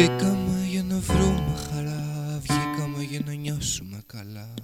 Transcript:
Μπήκαμε για να βρούμε χαρά. Βγήκαμε για να νιώσουμε καλά.